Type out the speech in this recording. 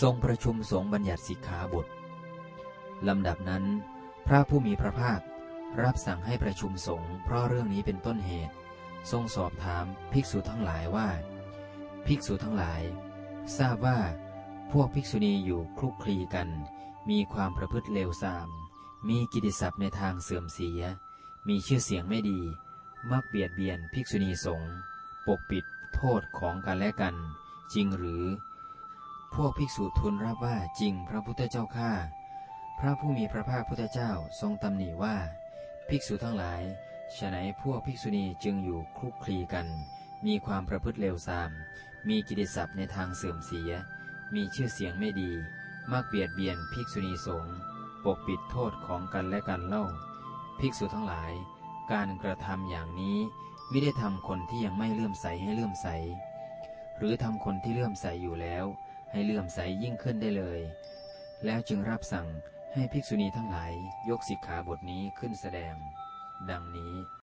ทรงประชุมสงฆ์บัญญัติสิกขาบทลำดับนั้น พระผู้มีพระภาครับสั่งให้ประชุมสงฆ์เพราะเรื่องนี้เป็นต้นเหตุ ทรงสอบถามภิกษุทั้งหลายว่า ภิกษุทั้งหลาย ทราบว่า พวกภิกษุณีอยู่คลุกคลีกัน มีความประพฤติเลวทราม มีกิติศัพท์ในทางเสื่อมเสีย มีชื่อเสียงไม่ดี มักเบียดเบียนภิกษุณีสงฆ์ปกปิดโทษของกันและกัน จริงหรือ พวกภิกษุทูลรับว่าจริงพระพุทธเจ้าข้าพระผู้มีพระภาคพุทธเจ้าทรงตำหนิว่า ภิกษุทั้งหลายฉะไหนพวกภิกษุณีจึงอยู่คลุกคลีกัน มีความประพฤติเลวทราม มีกิติศัพท์ในทางเสื่อมเสีย มีชื่อเสียงไม่ดี มักเบียดเบียนภิกษุณีสงฆ์ปกปิดโทษของกันและกันเล่า ภิกษุทั้งหลาย การกระทำอย่างนี้ไม่ได้ทำคนที่ยังไม่เลื่อมใสให้เลื่อมใส หรือทำคนที่เลื่อมใสอยู่แล้ว ให้เลื่อมใสยิ่งขึ้นได้เลย แล้วจึงรับสั่งให้ภิกษุณีทั้งหลายยกสิกขาบทนี้ขึ้นแสดง ดังนี้